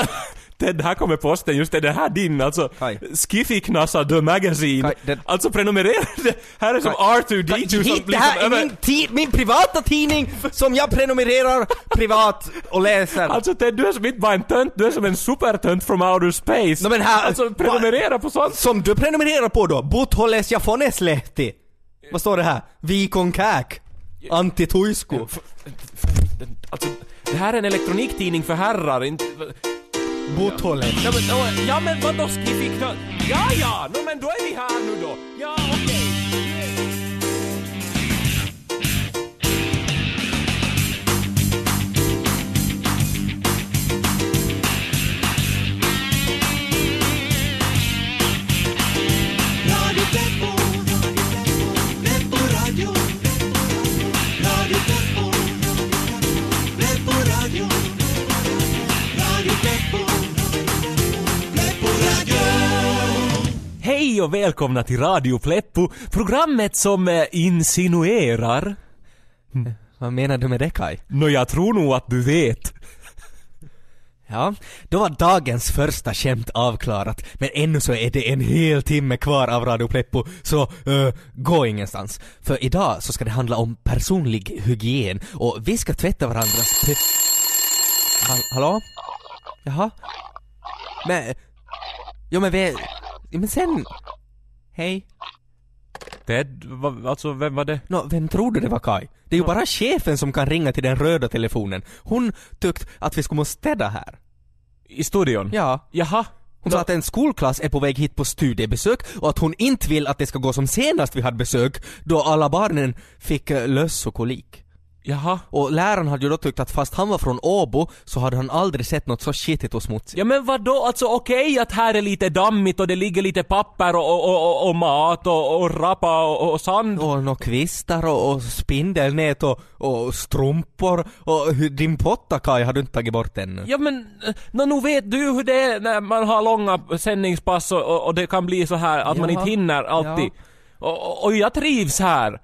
Ted, här kommer posten, just det, det här din, alltså. Skiffy-knassa The Magazine. Kaj, det- Alltså prenumerera, det här är som R2D2 som Hit, det här är över- min, ti- min privata tidning som jag prenumererar privat och läser. Alltså Ted, du är som inte bara en tönt, du är som en supertönt from outer space. No, men här- alltså prenumerera på sånt. Som du prenumererar på då? Butholes Jafoneslehti. Vad står det här? Vikon Käk. Antti Tuisku. Alltså, det här är en elektroniktidning för herrar, inte... Botthålet. Ja men, ja, men vadå Skiffy-knassa? Ja, ja, no, men då är vi här nu då. Ja, okej. Okay. Hej och välkomna till Radio Pleppo, programmet som eh, insinuerar... Vad menar du med det Kai? Nå, jag tror nog att du vet. Ja, då var dagens första skämt avklarat, men ännu så är det en hel timme kvar av Radio Pleppo, så uh, gå ingenstans. För idag så ska det handla om personlig hygien och vi ska tvätta varandras p- Hall- Hallå? Jaha? Men... Jo men vi... Men sen... Hej? Ted, va, alltså vem var det? Nå, vem tror du det var Kai? Det är ju bara chefen som kan ringa till den röda telefonen. Hon tyckte att vi skulle måste städa här. I studion? Ja. Jaha. Hon sa att en skolklass är på väg hit på studiebesök och att hon inte vill att det ska gå som senast vi hade besök då alla barnen fick eh, löss och kolik. Jaha. Och läraren hade ju då tyckt att fast han var från Åbo så hade han aldrig sett något så skitigt och smutsigt. Ja men vadå, alltså okej att här är lite dammigt och det ligger lite papper och, och, och, och mat och, och rappa och, och sand. Och nå kvistar och, och spindelnät och, och strumpor och din potta Kaj har du inte tagit bort ännu. Ja men, eh, nå, nu vet du hur det är när man har långa sändningspass och, och, det kan bli så här att man Ja. inte hinner alltid. Och, och, och jag trivs här.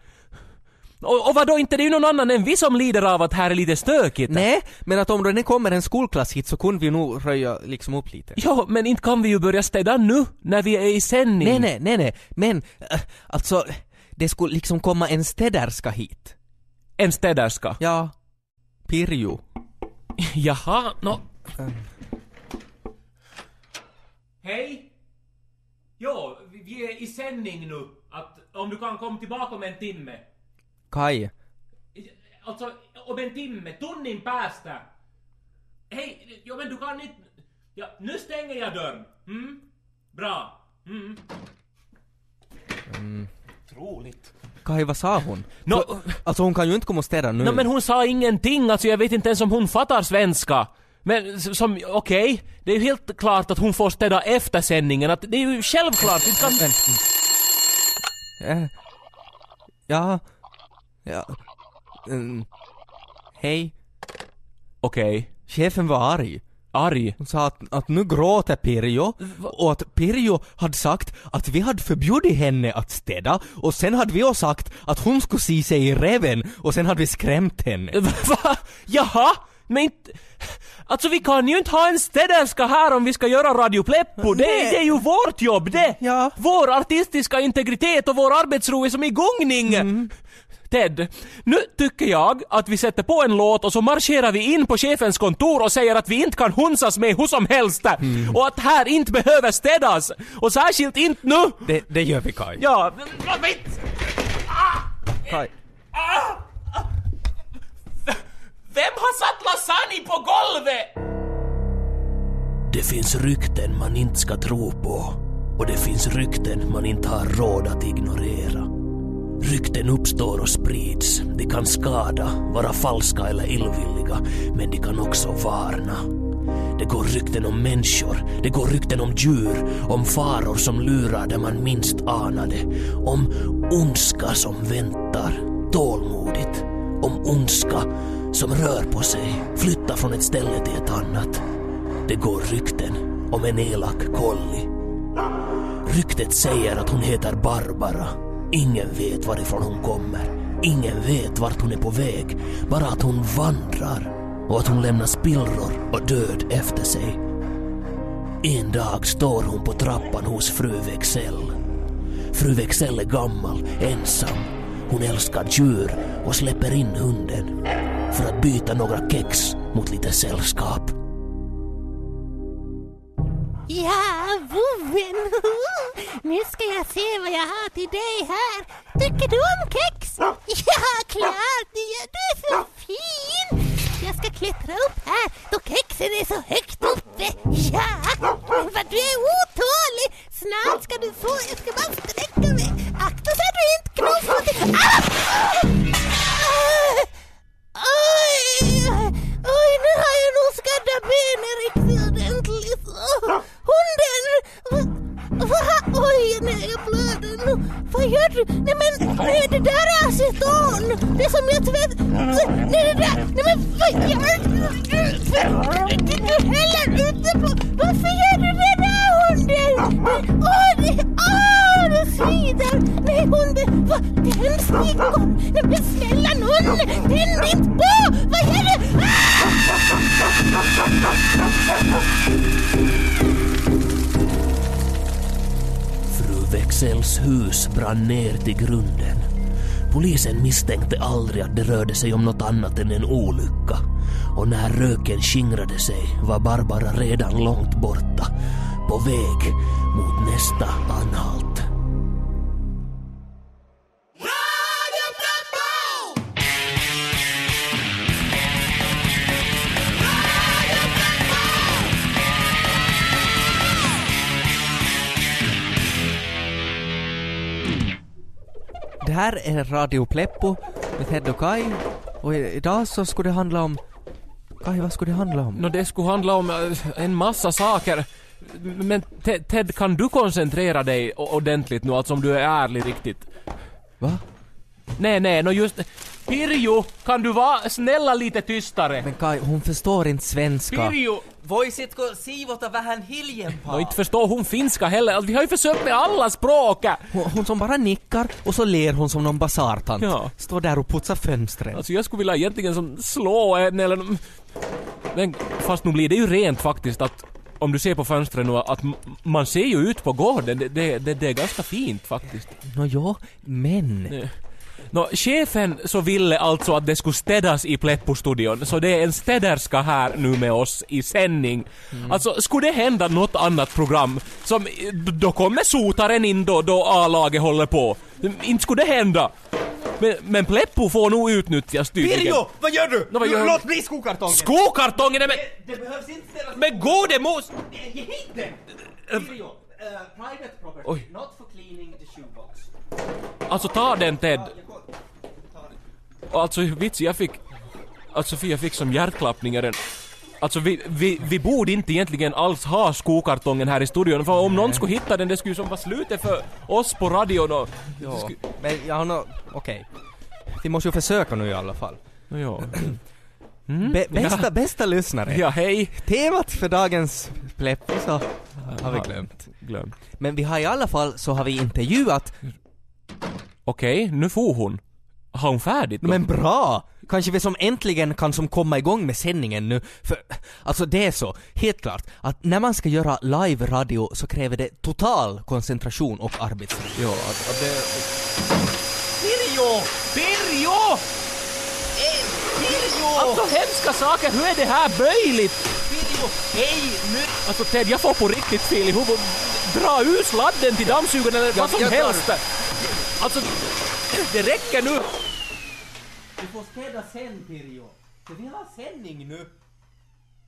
Och, och vadå, inte det är ju någon annan än vi som lider av att här är lite stökigt. Nej, men att om det kommer en skolklass hit så kunde vi nog röja liksom upp lite. Ja, men inte kan vi ju börja städa nu, när vi är i sändning. Nej, nej, nej, nej, men äh, alltså det skulle liksom komma en städerska hit. En städerska. Ja. Pirjo. Jaha, nå... Hej! Jo, vi är i sändning nu. Att om du kan komma tillbaka om en timme. Kai. Alltså, om en timme, tunnin päästä. Hej, jo men du kan inte... Ja, nu stänger jag dörren. Mm? Bra. Mm. Troligt. Kai, vad sa hon? Nå- För, alltså hon kan ju inte komma och städa nu. No, men hon sa ingenting, alltså jag vet inte ens om hon fattar svenska. Men som, okej, det är ju helt klart att hon får städa efter sändningen, att det är ju självklart, inte kan... Eh, ja. Ja. Mm. Hej. Okej. Chefen var arg. Arg. Hon sa att, att nu gråter Pirjo och att Pirjo hade sagt att vi hade förbjudit henne att städa och sen hade vi också sagt att hon skulle se sig i reven och sen hade vi skrämt henne. Va? Jaha? Men inte... Alltså vi kan ju inte ha en städerska här om vi ska göra Radio Pleppo. Det, Nej. det är ju vårt jobb det! Ja. Vår artistiska integritet och vår arbetsro är som i gungning! Ted, nu tycker jag att vi sätter på en låt och så marscherar vi in på chefens kontor och säger att vi inte kan hunsas med hur som helst Mm. och att här inte behöver städas. Och särskilt inte nu! Det, det gör vi Kaj. Ja, vad vet... Kaj. Vem har satt lasagne på golvet? Det finns rykten man inte ska tro på och det finns rykten man inte har råd att ignorera. Rykten uppstår och sprids. De kan skada, vara falska eller illvilliga, men de kan också varna. Det går rykten om människor, det går rykten om djur, om faror som lurar där man minst anade, om ondska som väntar tålmodigt, om ondska som rör på sig, flyttar från ett ställe till ett annat. Det går rykten om en elak kolli. Ryktet säger att hon heter Barbara. Ingen vet varifrån hon kommer. Ingen vet vart hon är på väg. Bara att hon vandrar och att hon lämnar spillror och död efter sig. En dag står hon på trappan hos fru Wexell. Fru Wexell är gammal, ensam. Hon älskar djur och släpper in hunden för att byta några kex mot lite sällskap. Ja, vovven! Nu ska jag se vad jag har till dig här. Tycker du om kex? Ja, klart! Du är så fin! Jag ska klättra upp här då kexen är så högt uppe. Ja, vad du är otålig! Snart ska du få, jag ska bara sträcka mig. Akta så att du inte knuffar till... Ah! Oj! Oj, nu har jag nog skaddat benet riktigt ordentligt. Hunden! Va- Oj, nej, jag blöder nu. Vad gör du? Nej men, nej, det där är aceton. Det som jag tvätt... Nej, det där... Nej men vad gör du? Du häller ute på... Varför gör du det där hunden? Åh, det... Åh, det svider! Nej, hunden! Vad? Tändstickor! Nej men snälla nån! Tänd inte på! Vad gör du? Ah! Wexells hus brann ner till grunden. Polisen misstänkte aldrig att det rörde sig om något annat än en olycka. Och när röken skingrade sig var Barbara redan långt borta. På väg mot nästa anhalt. Här är Radio Pleppo med Ted och Kai och idag så skulle det handla om... Kai, vad skulle det handla om? Nå, det skulle handla om eh, en massa saker. Men Ted, Ted, kan du koncentrera dig ordentligt nu, alltså om du är ärlig riktigt? Va? Nej, nej, nå just... Pirjo, kan du vara snälla lite tystare? Men Kai, hon förstår inte svenska. Pirjo! Voisitko siivota vähän hiljempaa? Nå, inte förstår hon finska heller. Alltså, Vi har ju försökt med alla språk! Hon, hon som bara nickar och så ler hon som någon basartant. Ja. Står där och putsar fönstren. Alltså jag skulle vilja egentligen som slå en eller... Men fast nu blir det ju rent faktiskt att om du ser på fönstren nu att man ser ju ut på gården. Det, det, det, det är ganska fint faktiskt. Nå jo, men... Nå, chefen så ville alltså att det skulle städas i Pleppo-studion, så det är en städerska här nu med oss i sändning. Alltså, skulle det hända något annat program, som, då kommer sotaren in då, då A-laget håller på. Inte skulle det hända. Men, men Pleppo får nog utnyttjas tydligen. Pirjo! Vad gör du? Nå, vad gör? Låt bli skokartongen! Skokartongen! Nej, men, det behövs inte ställas... men gode mos! Ge hit den! Pirjo, private property, Oj. not for cleaning the shoebox. Alltså ta den Ted. Och Alltså vits, jag fick... Alltså för jag fick som hjärtklappningar. Alltså vi, vi, vi borde inte egentligen alls ha skokartongen här i studion för om någon skulle hitta den det skulle ju som vara slutet för oss på radion och... Ja, Sku- men jag har nå... Okej. Vi måste ju försöka nu i alla fall. Ja. Be- bästa, bästa lyssnare. ja, hej! Temat för dagens Pleppo så har vi glömt. Glöm. Men vi har i alla fall så har vi intervjuat, Okej, nu får hon. Har hon färdigt då? men bra! Kanske vi som äntligen kan som komma igång med sändningen nu, för alltså det är så, helt klart, att när man ska göra live-radio så kräver det total koncentration och arbetsro. Ja, att, att det... Pirjo! Pirjo! Pirjo! Alltså hemska saker, hur är det här möjligt? Pirjo! Hej! Nu! Alltså Ted, jag får på riktigt fel i huvudet. Dra ur sladden till dammsugaren eller vad som helst. Alltså, det räcker nu. Du får städa sen Pirjo, för vi har sändning nu.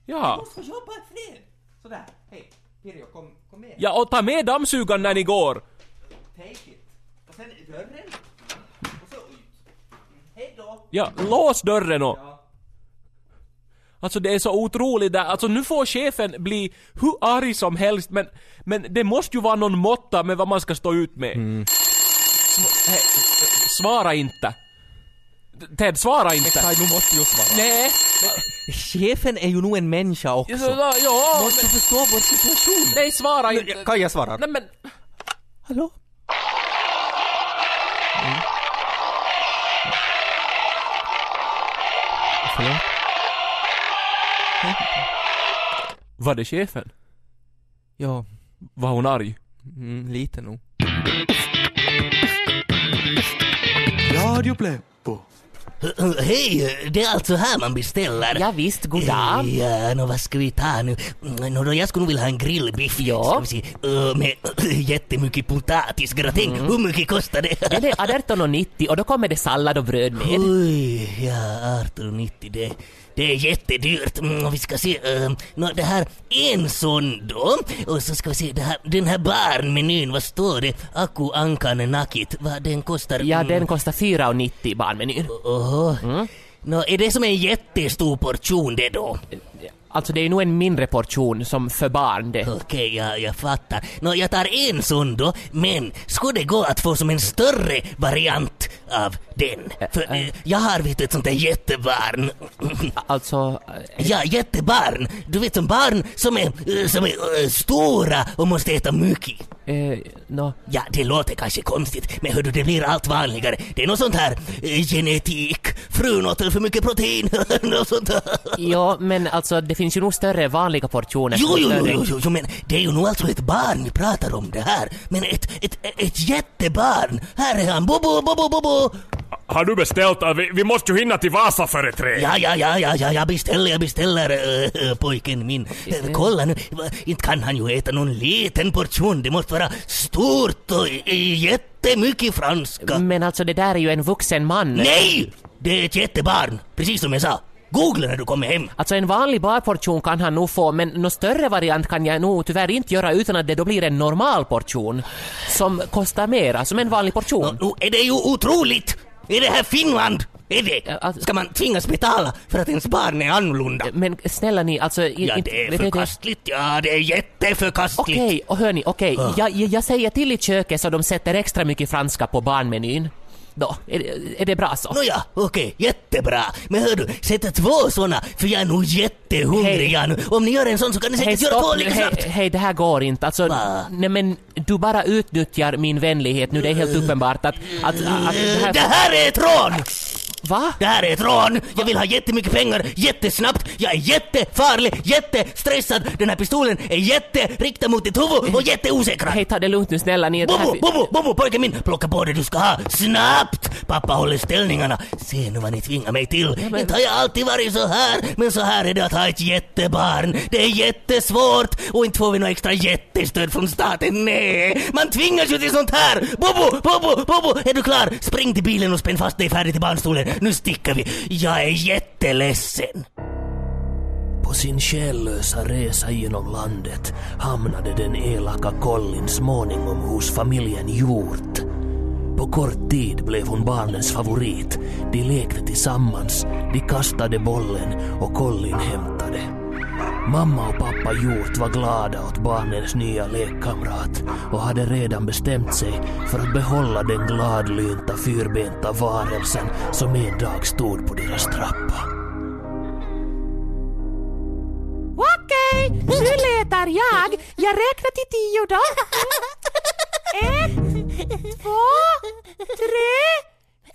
Ja. måste få jobba i fred. Sådär, hej. Pirjo, kom, kom med. Ja, och ta med dammsugaren när ni går. Take it. Och sen dörren. Och så ut. Hej då. Ja, lås dörren och... Ja. Alltså det är så otroligt där. Alltså nu får chefen bli hur arg som helst men, men det måste ju vara någon måtta med vad man ska stå ut med. Sv- hej, svara inte. Ted, svara inte. Kai, nu måste jag svara. Nej. Chefen är ju nog en människa också. Ja, ja, Måste men, förstå vår situation. nej svara inte. Kan jag svara? Nej men... Hallå? Förlåt? Var det chefen? Ja, Var hon arg? mm, lite nog. Radio Pleppo. Hej, det är alltså här man beställer. Ja, visst, god dag. Ja, nå vad ska vi ta nu? Mm, Nå, då jag skulle nog vilja ha en grillbiff. Ja. Ska vi se, uh, med jättemycket potatisgratäng. Hur mycket kostar det? Ja, det är 18,90 och då kommer det sallad och bröd med. Oj, ja, 18,90 det, det är jättedyrt. Mm, vi ska se, uh, nå, det här en sån då. Och så ska vi se, det här, den här barnmenyn, vad står det? Aku Ankan Nakit, vad den kostar? Ja, Mm, den kostar 4,90 barnmenyn. Oho. Nå, är det som en jättestor portion det då? Alltså det är nog en mindre portion som för barn det. Okej, ja, jag fattar. Nå, jag tar en sån då, men skulle det gå att få som en större variant av den? För eh, jag har vet ett sånt där jättebarn. Alltså, eh, Ja, jättebarn. Du vet som barn som är, som är stora och måste äta mycket. eh, nå, Ja, det låter kanske konstigt, men hördu, det blir allt vanligare. Det är något sånt här eh, genetik. Frun åt för mycket protein, något sånt där. ja, men alltså det finns ju nog större vanliga portioner. Jo, jo, jo, jo, jo, jo, men det är ju nog alltså ett barn vi pratar om det här. Men ett, ett, ett jättebarn. Här är han, Bobo, Bobo, Bobo. Har du beställt? Vi, vi måste ju hinna till Vasa före tre. Ja, ja, ja, ja, ja, jag beställer, jag beställer äh, pojken min. Äh, kolla nu, inte kan han ju äta någon liten portion. Det måste vara stort och jättemycket franska. Men alltså det där är ju en vuxen man. Nej! Det är ett jättebarn, precis som jag sa. Googla när du kommer hem. Alltså en vanlig barportion kan han nog få, men någon större variant kan jag nog tyvärr inte göra utan att det då blir en normal portion. Som kostar mera, som en vanlig portion. Nu är det ju otroligt! Är det här Finland? Är det? Alltså- Ska man tvingas betala för att ens barn är annorlunda? Men snälla ni, alltså... i- Ja, det är förkastligt. Ja, det är jätteförkastligt. Okej, och hörni, okej. Ah. Jag, jag, jag säger till i köket så de sätter extra mycket franska på barnmenyn. Då, är det, är det bra så? Nåja, okej, jättebra. Men hör du, sätt två såna, för jag är nog jättehungrig jag nu. Om ni gör en sån så kan ni säkert göra två lika Hej, snabbt. hej, det här går inte. Alltså, Va? nej men du bara utnyttjar min vänlighet nu. Det är helt uppenbart att... att, att det Eh, här... Det här är ett rån! Va? Det här är ett rån! Jag vill ha jättemycket pengar jättesnabbt. Jag är jättefarlig, jättestressad. Den här pistolen är jätteriktad mot ditt huvud och jätteosäker. Hej, ta det lugnt nu snälla ni. Det här... Bobo, Bobo, Bobo, pojken min! Plocka på det du ska ha, snabbt! Pappa håller ställningarna. Se nu vad ni tvingar mig till. men- Inte har jag alltid varit så här, men så här är det att ha ett jättebarn. Det är jättesvårt och inte får vi något extra jättestöd från staten. Nej, man tvingas ju till sånt här! Bobo, Bobo, Bobo, är du klar? Spring till bilen och spänn fast dig färdigt i barnstolen. Nu sticker vi. Jag är jätteledsen. På sin själlösa resa genom landet hamnade den elaka Collin småningom hos familjen Hjort. På kort tid blev hon barnens favorit. De lekte tillsammans, de kastade bollen och Collin hämtade. Mamma och pappa Hjort var glada åt barnens nya lekkamrat och hade redan bestämt sig för att behålla den gladlynta fyrbenta varelsen som en dag stod på deras trappa. Okej, nu letar jag. Jag räknar till tio då. Ett, två, tre,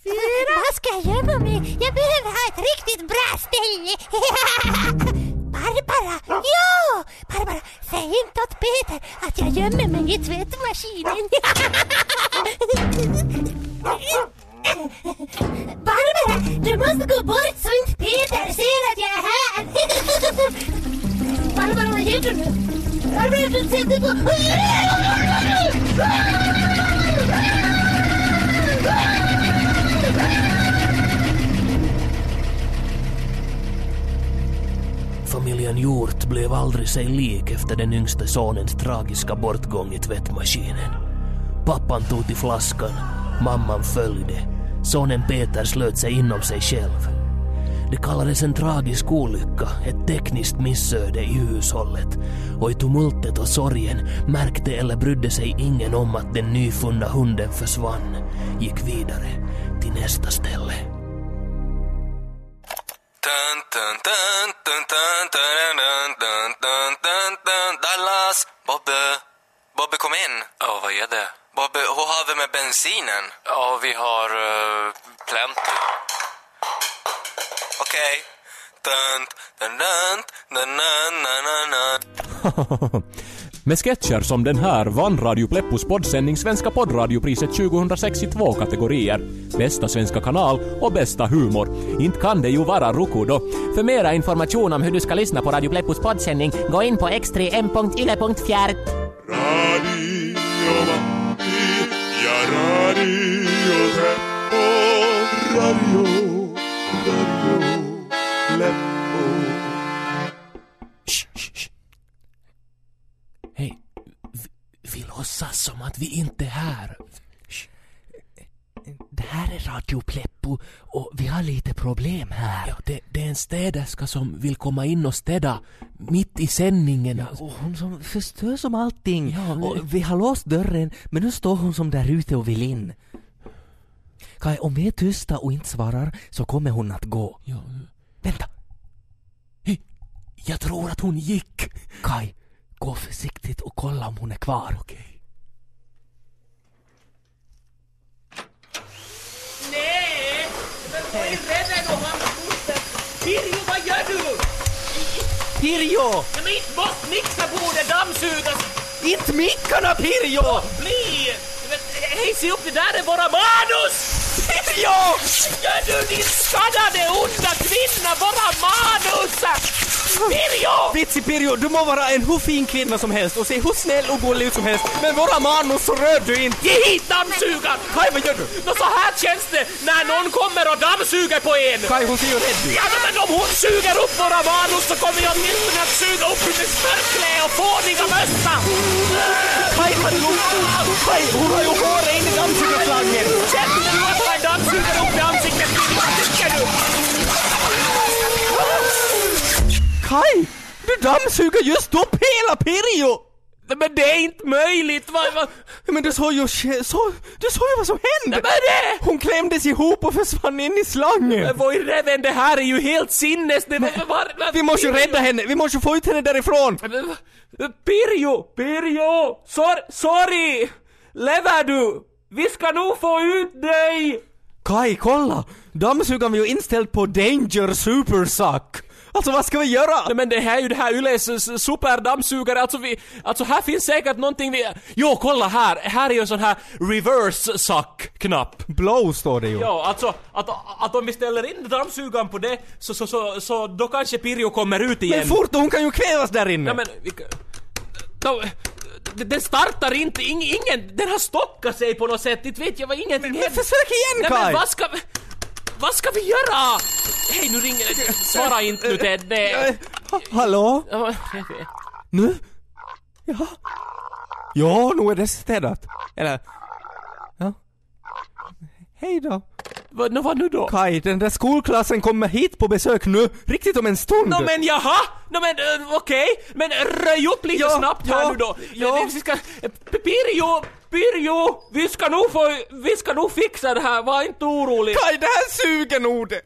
fyra. Vad ska jag gömma mig? Jag behöver ha ett riktigt bra ställe. Barbara! Ja! Barbara, säg inte åt Peter att jag gömmer mig i tvättmaskinen. Barbara, du måste gå bort så inte Peter ser att jag är här. Barbara, vad gör du nu? Barbara, du sätter på... Familjen Hjort blev aldrig sig lik efter den yngste sonens tragiska bortgång i tvättmaskinen. Pappan tog till flaskan, mamman följde. Sonen Peter slöt sig inom sig själv. Det kallades en tragisk olycka, ett tekniskt missöde i hushållet. Och i tumultet och sorgen märkte eller brydde sig ingen om att den nyfunna hunden försvann, gick vidare till nästa ställe. Dun, dun, dun, dun, dun, dun, dun, dun, dun, dun, dun. Dallas! Bobbe! Bobbe, kom in! Ja, vad är det? Bobbe, hur har vi med bensinen? Ja, vi har uh, plenty. Okej. Dun, Med sketcher som den här vann Radio Pleppos poddsändning Svenska poddradiopriset 2006 i två kategorier. Bästa svenska kanal och bästa humor. Inte kan det ju vara Roku då. För mera information om hur du ska lyssna på Radio Pleppos poddsändning, gå in på x3m.yle.fjärt. Radio Matti ja Radio Pleppo. Radio, Radio vi inte är här. Det här är Radio Pleppo och vi har lite problem här. Ja, det, det är en städerska som vill komma in och städa mitt i sändningen. Och hon som förstör som allting. Ja, men- och vi har låst dörren men nu står hon som där ute och vill in. Kai, om vi är tysta och inte svarar så kommer hon att gå. Ja, Vänta! jag tror att hon gick. Kai, gå försiktigt och kolla om hon är kvar. Okej. Nej! Pirjo, vad gör du? Pirjo! Ja, men inte måste mixerbordet dammsugas! Inte mickarna Pirjo! Bli! Men, Hej, se upp, det där är våra manus! Pirjo! Gör du din skadade onda kvinna, våra manus! Pirjo! Vitsi Pirjo, du må vara en hur fin kvinna som helst och se hur snäll och gullig ut som helst, men våra manus så rör du inte! Ge hit dammsugaren! Kai, vad gör du? Nå, så här känns det när någon kommer och dammsuger på en! Kai, hon ser ju rädd ut. Ja, men om hon suger upp våra manus så kommer jag åtminstone att suga upp hennes smörklä och fåniga mössa! Kai, ta det lugnt! Kai, hon har ju håret in i dammsugarslangen! Kai! Du dammsuger just upp hela Pirjo! Nej, Men det är inte möjligt! Vad, vad, Men du såg ju, så, du såg ju vad som hände! vad är det? Hon klämdes ihop och försvann in i slangen! Men Vad i reven, det här är ju helt sinnes... Det, var, var, var, Vi måste ju rädda henne, vi måste få ut henne därifrån! Pirjo! Pirjo! Sor, sorry! Lever du? Vi ska nog få ut dig! Kai, kolla! Dammsugaren var ju inställd på Danger Supersuck! Alltså vad ska vi göra? Nej men det här är ju det här Yles superdammsugare, alltså vi, alltså här finns säkert någonting vi, jo kolla här, här är ju en sån här reverse suck-knapp. Blow står det ju. Ja, alltså att, att om vi ställer in dammsugaren på det så, så, så, så då kanske Pirjo kommer ut igen. Men fort, hon kan ju kvävas där inne! Ja men, vi, då, den startar inte, ing, ingen, den har stockat sig på något sätt, inte vet jag vad ingenting Men händer. försök igen Nej Kai! men vad ska vad ska vi göra? Hej nu ringer det, svara inte nu Ted, det... Hallå? Nu? Ja? Ja, nu är det städat. Eller... Ja. Hej då. Vad, vad nu då? Kai, den där skolklassen kommer hit på besök nu, riktigt om en stund. Nå men jaha! Nå men uh, okej, men röj upp lite Ja, snabbt här ja, nu då. ja. Vi ska, Pirjo, Pirjo, vi ska nog få, vi ska nog fixa det här, var inte orolig. Kai, det här suger nog det.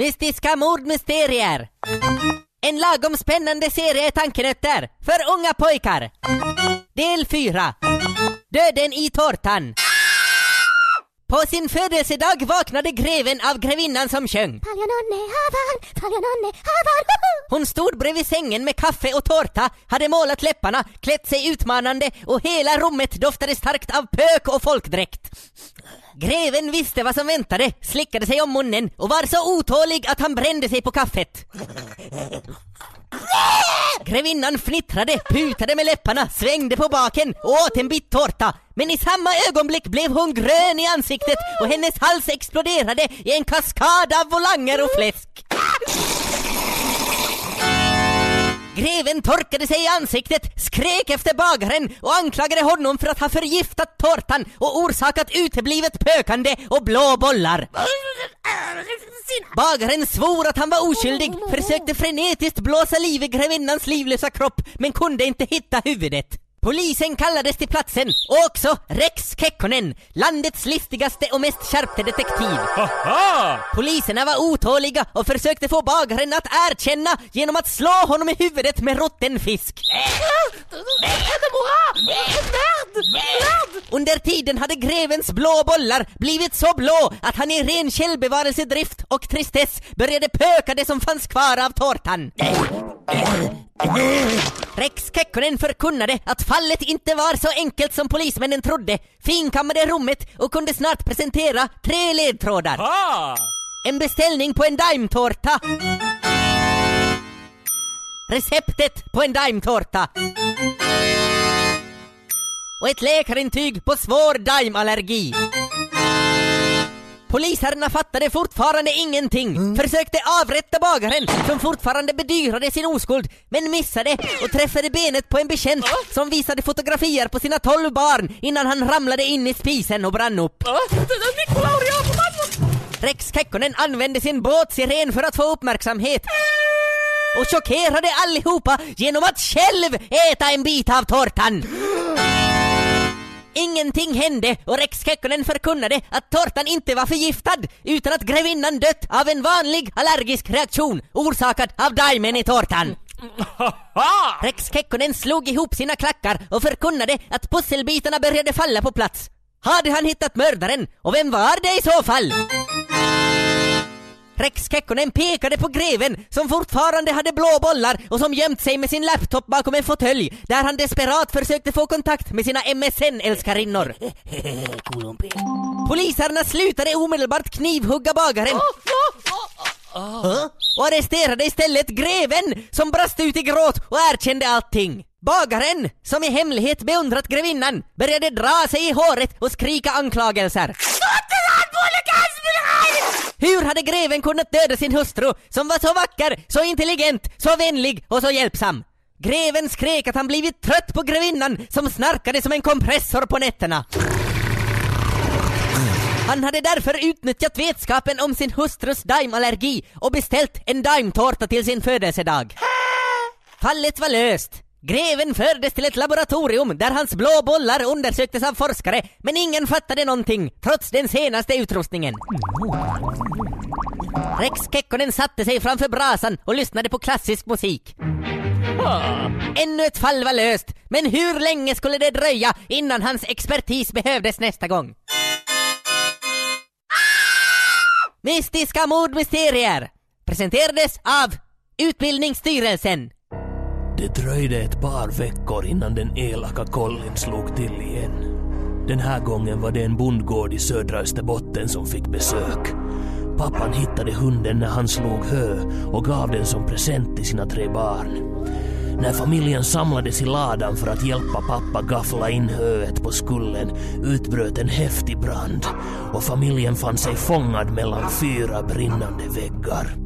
Mystiska mordmysterier. En lagom spännande serie tankenötter för unga pojkar. Del 4. Döden i tårtan. På sin födelsedag vaknade greven av grevinnan som sjöng. Hon stod bredvid sängen med kaffe och tårta, hade målat läpparna, klätt sig utmanande och hela rummet doftade starkt av pök och folkdräkt. Greven visste vad som väntade, slickade sig om munnen och var så otålig att han brände sig på kaffet. Grevinnan fnittrade, putade med läpparna, svängde på baken och åt en bit tårta. Men i samma ögonblick blev hon grön i ansiktet och hennes hals exploderade i en kaskad av volanger och fläsk. Greven torkade sig i ansiktet, skrek efter bagaren och anklagade honom för att ha förgiftat tårtan och orsakat uteblivet pökande och blå bollar. Bagaren svor att han var oskyldig, försökte frenetiskt blåsa liv i grevinnans livlösa kropp men kunde inte hitta huvudet. Polisen kallades till platsen och också Rex Kekkonen, landets listigaste och mest skärpte detektiv. Haha! Poliserna var otåliga och försökte få bagaren att erkänna genom att slå honom i huvudet med rutten fisk. Under tiden hade grevens blå bollar blivit så blå att han i ren självbevarelsedrift och tristess började pöka det som fanns kvar av tårtan. Rex Kekkonen förkunnade att fallet inte var så enkelt som polismännen trodde, finkammade rummet och kunde snart presentera tre ledtrådar. Ah! En beställning på en daimtårta. Receptet på en daimtårta. Och ett läkarintyg på svår daimallergi. Polisherrarna fattade fortfarande ingenting, försökte avrätta bagaren som fortfarande bedyrade sin oskuld, men missade och träffade benet på en bekänt som visade fotografier på sina tolv barn innan han ramlade in i spisen och brann upp. Rex Kekkonen använde sin båtsiren för att få uppmärksamhet och chockerade allihopa genom att själv äta en bit av tårtan. Ingenting hände och Rex Kekkonen förkunnade att tårtan inte var förgiftad utan att grevinnan dött av en vanlig allergisk reaktion orsakad av daimen i tårtan. Rex Kekkonen slog ihop sina klackar och förkunnade att pusselbitarna började falla på plats. Hade han hittat mördaren? Och vem var det i så fall? Rex Kekkonen pekade på greven som fortfarande hade blå bollar och som gömt sig med sin laptop bakom en fåtölj där han desperat försökte få kontakt med sina MSN-älskarinnor. Poliserna slutade omedelbart knivhugga bagaren och arresterade istället greven som brast ut i gråt och erkände allting. Bagaren, som i hemlighet beundrat grevinnan, började dra sig i håret och skrika anklagelser. Hur hade greven kunnat döda sin hustru som var så vacker, så intelligent, så vänlig och så hjälpsam? Greven skrek att han blivit trött på grevinnan som snarkade som en kompressor på nätterna. Han hade därför utnyttjat vetskapen om sin hustrus daimallergi och beställt en daimtårta till sin födelsedag. Fallet var löst. Greven fördes till ett laboratorium där hans blå bollar undersöktes av forskare, men ingen fattade någonting, trots den senaste utrustningen. Rex Kekkonen satte sig framför brasan och lyssnade på klassisk musik. Ännu ett fall var löst, men hur länge skulle det dröja innan hans expertis behövdes nästa gång? Mystiska mordmysterier presenterades av Utbildningsstyrelsen. Det dröjde ett par veckor innan den elaka kollin slog till igen. Den här gången var det en bondgård i södra Österbotten som fick besök. Pappan hittade hunden när han slog hö och gav den som present till sina tre barn. När familjen samlades i ladan för att hjälpa pappa gaffla in höet på skullen utbröt en häftig brand och familjen fann sig fångad mellan fyra brinnande väggar.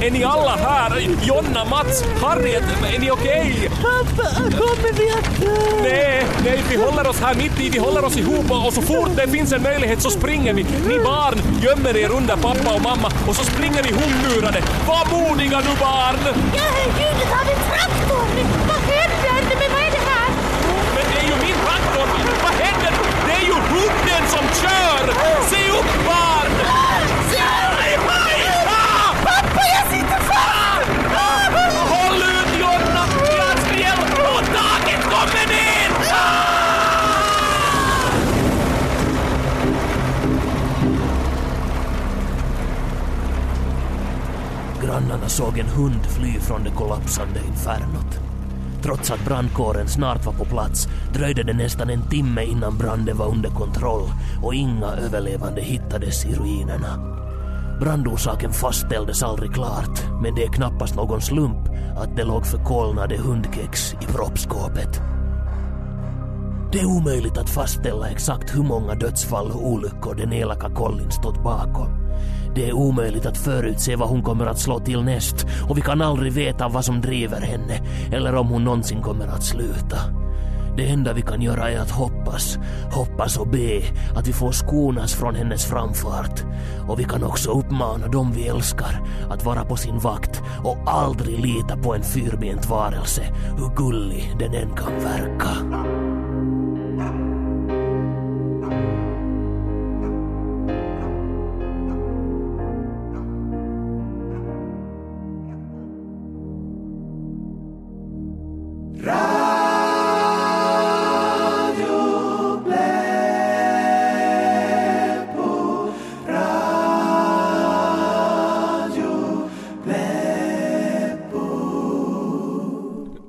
Är ni alla här? Jonna, Mats, Harriet, är ni okej? Pappa, kommer vi att dö? Nej, nej, vi håller oss här mitt i, vi håller oss ihop och så fort det finns en möjlighet så springer vi. Ni barn gömmer er under pappa och mamma och så springer ni hopmurade. Var modiga nu barn! Ja, ljudet av en traktor! Vad händer? Men vad är det här? Men det är ju min traktor! Vad händer? Det är ju hunden som kör! Se upp barn! Grannarna såg en hund fly från det kollapsande infernot. Trots att brandkåren snart var på plats dröjde det nästan en timme innan branden var under kontroll och inga överlevande hittades i ruinerna. Brandorsaken fastställdes aldrig klart, men det är knappast någon slump att det låg förkolnade hundkex i proppskåpet. Det är omöjligt att fastställa exakt hur många dödsfall och olyckor den elaka kollin stått bakom. Det är omöjligt att förutse vad hon kommer att slå till näst och vi kan aldrig veta vad som driver henne eller om hon någonsin kommer att sluta. Det enda vi kan göra är att hoppas, hoppas och be att vi får skonas från hennes framfart. Och vi kan också uppmana dem vi älskar att vara på sin vakt och aldrig lita på en fyrbent varelse, hur gullig den än kan verka.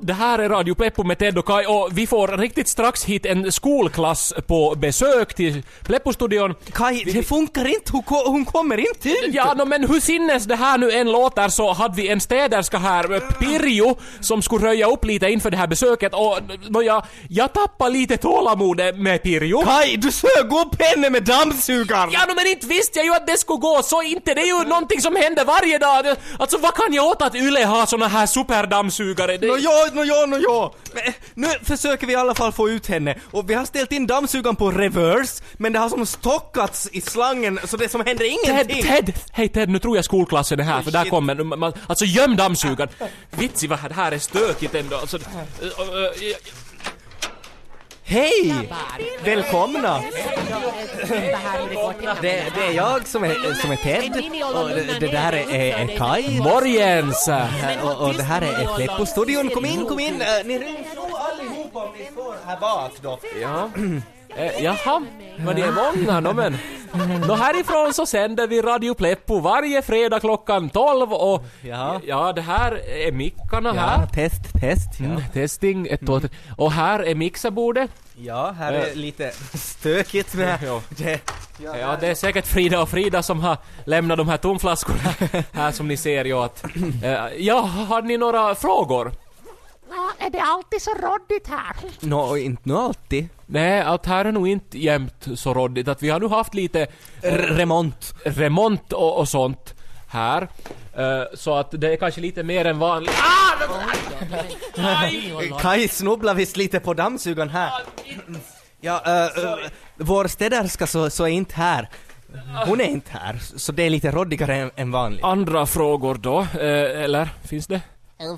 Det här är Radio Pleppo med Ted och Kai och vi får riktigt strax hit en skolklass på besök till Pleppo-studion. Kai, det funkar inte, hon, ko- hon kommer inte ut! Ja, no, men hur sinnes det här nu än låter så hade vi en städerska här, eh, Pirjo, som skulle röja upp lite inför det här besöket och no, jag, jag tappade lite tålamodet med Pirjo. Kai, du sög upp henne med dammsugaren! Ja, no, men inte visste jag ju att det skulle gå så inte. Det är ju någonting som händer varje dag. Alltså vad kan jag åt att Yle har såna här superdammsugare? Det... Nå ja, nå ja, nå ja. Men, eh, nu försöker vi i alla fall få ut henne och vi har ställt in dammsugaren på reverse men det har som stockats i slangen så det som händer Ted, ingenting. Ted! Hej Ted, nu tror jag skolklassen är här för där shit. kommer... man- Alltså göm dammsugaren! Vitsi vad det här är stökigt ändå. Alltså, äh, äh, äh, Hej! Välkomna! Det, det är jag som är, som är Ted och det, det där är, är, Kai. Morgens! Och, och det här är Pleppo-studion. Kom in, kom in! Ni ryms nog allihopa om ni står här bak då. Ja. Eh, jaha, men ni är många no, men. Nå härifrån så sänder vi Radio Pleppo varje fredag klockan 12 och Ja. ja det här är mickarna Ja, här. test, test. Ja, Mm, testing, ett, två, tre. Och här är mixerbordet. ja här är lite stökigt med Ja. det. Ja, det är säkert Frida och Frida som har lämnat de här tomflaskorna här som ni ser ju att... Eh, ja, har ni några frågor? Ja, är det alltid så råddigt här? Nå, inte nu alltid. Nej, att här är nog inte jämt så råddigt. Att vi har nu haft lite R- remont. remont och, och sånt här. Eh, så att det är kanske lite mer än vanligt. Ah! Kai snubblar visst lite på dammsugaren här. Ja, äh, vår städerska så, så är inte här. Hon är inte här, så det är lite råddigare än, än vanligt. Andra frågor då? Eh, eller finns det?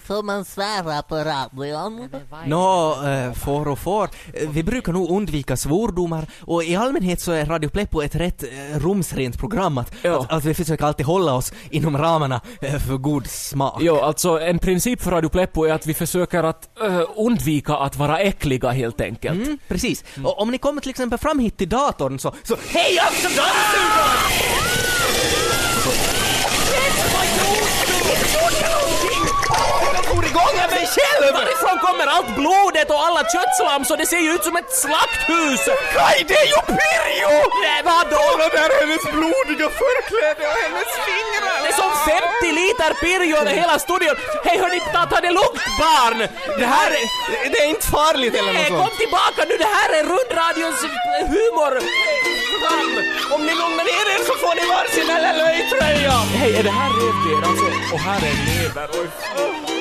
Får man svära på radion? Nå, äh, får och får. Eh, Vi brukar nog undvika svordomar och i allmänhet så är Radio Pleppo ett rätt äh, rumsrent program. Att, Ja. att, att vi försöker alltid hålla oss inom ramarna äh, för god smak. Jo, alltså en princip för Radio Pleppo är att vi försöker att eh, undvika att vara äckliga helt enkelt. Mm, precis. Och om ni kommer till exempel fram hit till datorn så, så hej alltså dammsugaren! Av mig själv! Varifrån kommer allt blodet och alla köttslam så det ser ju ut som ett slakthus? Kaj, det är ju Pirjo! Nej, vadå? Kolla där hennes blodiga förkläde och hennes fingrar! Det är som 50 liter pirjo över hela studion. Hej hörni, ta, det lugnt barn! Det här är, det är inte farligt eller något kom sånt. tillbaka nu, det här är rundradions humor! Om ni lugnar ner er så får ni varsin LLÖ-tröja! Hej, är det här revben alltså? Och här är lever. Oj.